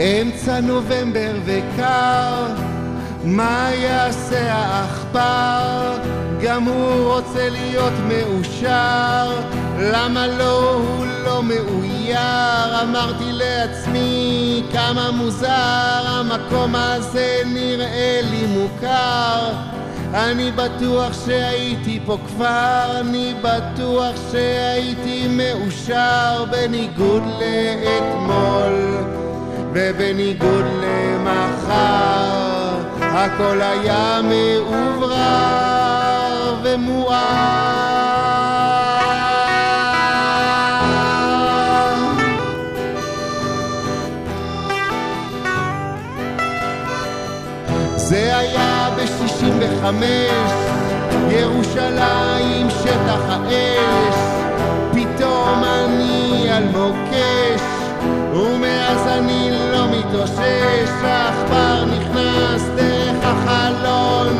אמצע נובמבר וקר, מה יעשה העכבר? גם הוא רוצה להיות מאושר, למה לא הוא לא מאויר? אמרתי לעצמי כמה מוזר, המקום הזה נראה לי מוכר. אני בטוח שהייתי פה כבר, אני בטוח שהייתי מאושר בניגוד לאתמול ובניגוד למחר הכל היה מאוברר ומואר. זה היה ב-65, ירושלים מתאושש, העכבר נכנס דרך החלון,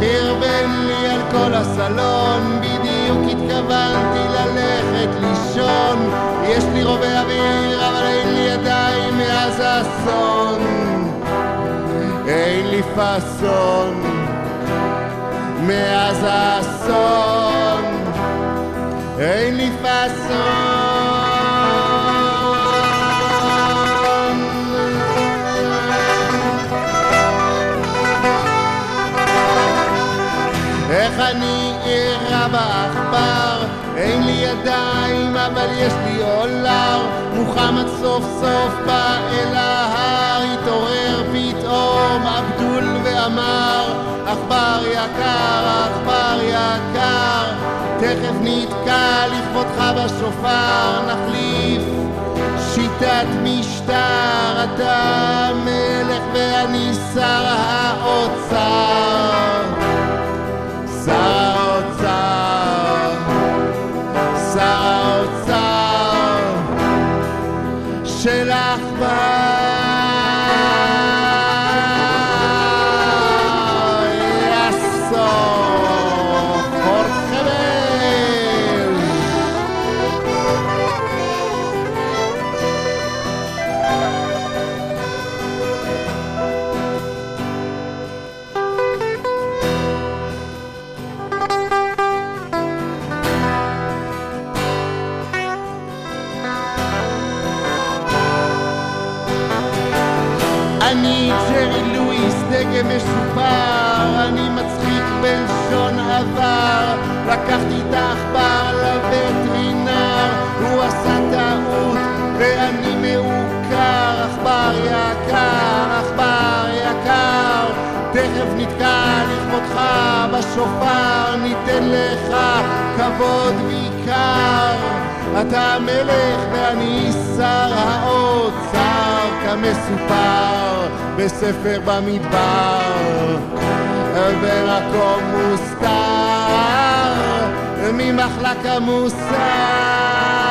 חרבן לי על כל הסלון, בדיוק התכוונתי ללכת לישון, יש לי רובה אוויר אבל אין לי ידיים מאז האסון. אין לי פאסון מאז האסון. אין לי פאסון אני אירה בעכבר? אין לי ידיים אבל יש לי אולר מוחמד סוף סוף בא אל ההר. התעורר פתאום עבדול ואמר עכבר יקר, עכבר יקר. תכף נתקע לכבודך בשופר. נחליף שיטת משטר. אתה המלך ואני שר האוצר של עכבר אני ג'רי לואיס, דגם משופר, אני מצחיק בלשון עבר, לקחתי את העכבר לווטרינר, הוא עשה טעות ואני מעוקר, עכבר יקר, עכבר יקר, תכף נתקע לכבודך בשופר, ניתן לך כבוד ויקר. אתה המלך ואני שר האוצר, כמסופר בספר במדבר, במקום מוסתר, ממחלק המוסר.